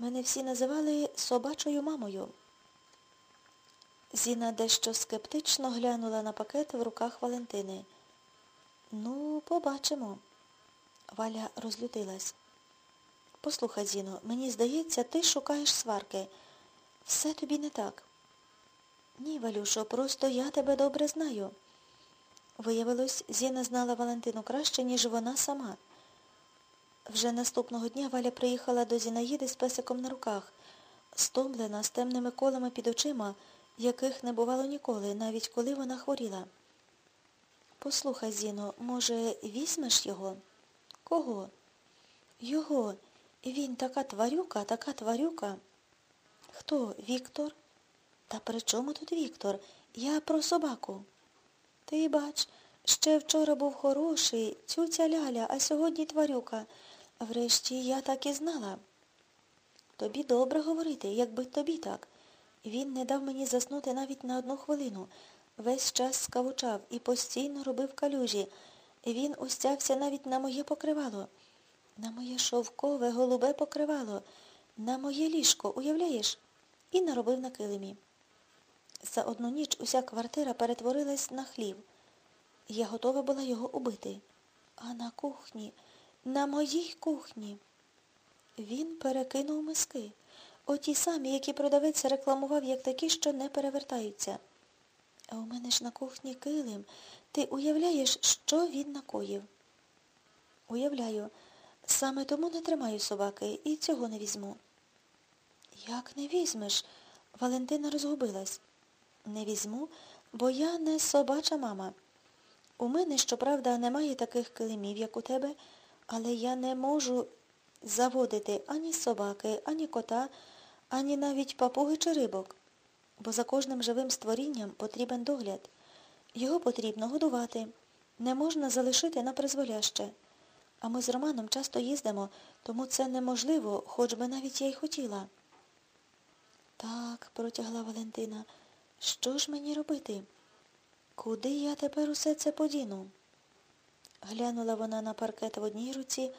Мене всі називали собачою мамою. Зіна дещо скептично глянула на пакет в руках Валентини. Ну, побачимо. Валя розлютилась. Послухай, Зіно, мені здається, ти шукаєш сварки. Все тобі не так. Ні, Валюшо, просто я тебе добре знаю. Виявилось, Зіна знала Валентину краще, ніж вона сама. Вже наступного дня Валя приїхала до Зінаїди з песиком на руках, стомлена, з темними колами під очима, яких не бувало ніколи, навіть коли вона хворіла. Послухай, Зіно, може, візьмеш його? Кого? Його. Він така тварюка, така тварюка. Хто? Віктор? Та при чому тут Віктор? Я про собаку. Ти бач, ще вчора був хороший, цюця ляля, а сьогодні тварюка. Врешті я так і знала. Тобі добре говорити, якби тобі так. Він не дав мені заснути навіть на одну хвилину. Весь час скавучав і постійно робив калюжі. Він устягся навіть на моє покривало, на моє шовкове, голубе покривало, на моє ліжко, уявляєш? І наробив на килимі. За одну ніч уся квартира перетворилась на хлів. Я готова була його убити. А на кухні, на моїй кухні. Він перекинув миски. Оті самі, які продавець рекламував, як такі, що не перевертаються. А у мене ж на кухні килим. Ти уявляєш, що він накоїв? Уявляю. Саме тому не тримаю собаки і цього не візьму. Як не візьмеш? Валентина розгубилась. Не візьму, бо я не собача мама. У мене, щоправда, немає таких килимів, як у тебе, але я не можу заводити ані собаки, ані кота, ані навіть папуги чи рибок. Бо за кожним живим створінням потрібен догляд. Його потрібно годувати. Не можна залишити на призволяще. А ми з Романом часто їздимо, тому це неможливо, хоч би навіть я й хотіла. Так, протягла Валентина, що ж мені робити? Куди я тепер усе це подіну? Глянула вона на паркет в одній руці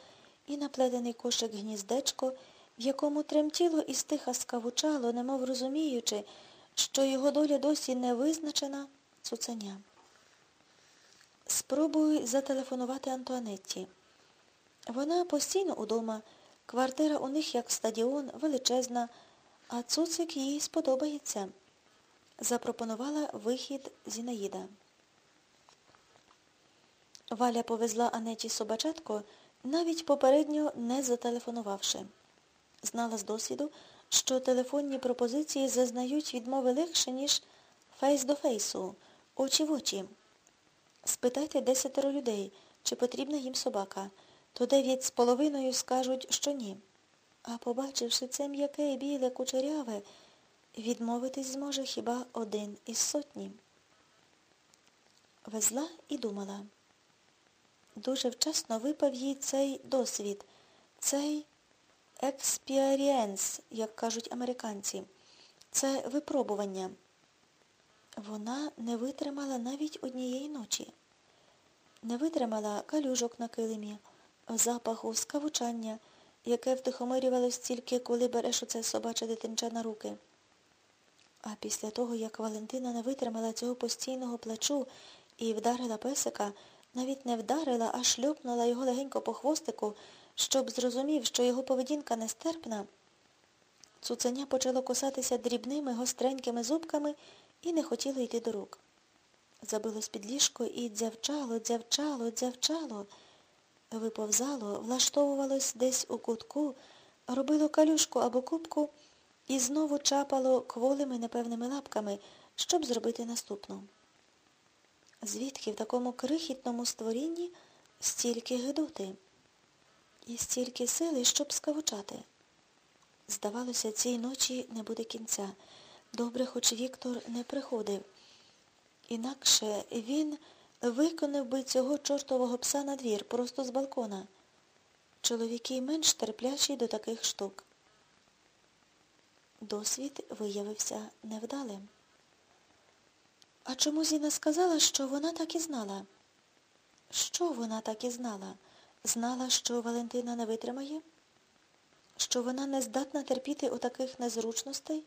і на плетений кошик гніздечко, в якому тремтіло і стиха скавучало, немов розуміючи, що його доля досі не визначена цуценя. Спробуй зателефонувати Антуанетті. Вона постійно удома, квартира у них як стадіон, величезна, а цуцик їй сподобається. Запропонувала вихід Зінаїда. Валя повезла Анеті собачатко, навіть попередньо не зателефонувавши. Знала з досвіду, що телефонні пропозиції зазнають відмови легше, ніж фейс до фейсу, очі в очі. Спитайте десятеро людей, чи потрібна їм собака, то дев'ять з половиною скажуть, що ні. А побачивши це м'яке, біле, кучеряве, відмовитись зможе хіба один із сотні. Везла і думала. Дуже вчасно випав їй цей досвід, цей experience, як кажуть американці. Це випробування. Вона не витримала навіть однієї ночі. Не витримала калюжок на килимі, запаху, скавучання, яке втихомирювалось тільки, коли береш оце собаче дитинча на руки. А після того, як Валентина не витримала цього постійного плачу і вдарила песика, навіть не вдарила, а шльопнула його легенько по хвостику, щоб зрозумів, що його поведінка нестерпна, цуценя почало кусатися дрібними гостренькими зубками і не хотіло йти до рук. Забилось під ліжко і дзявчало, дзявчало, дзявчало, виповзало, влаштовувалось десь у кутку, робило калюшку або кубку і знову чапало кволими непевними лапками, щоб зробити наступну. Звідки в такому крихітному створінні стільки гидоти і стільки сили, щоб скавучати? Здавалося, цій ночі не буде кінця. Добре, хоч Віктор не приходив. Інакше він виконав би цього чортового пса на двір, просто з балкона. Чоловіки менш терплячі до таких штук. Досвід виявився невдалим. А чому Зіна сказала, що вона так і знала? Що вона так і знала? Знала, що Валентина не витримає? що вона не здатна терпіти отаких незручностей?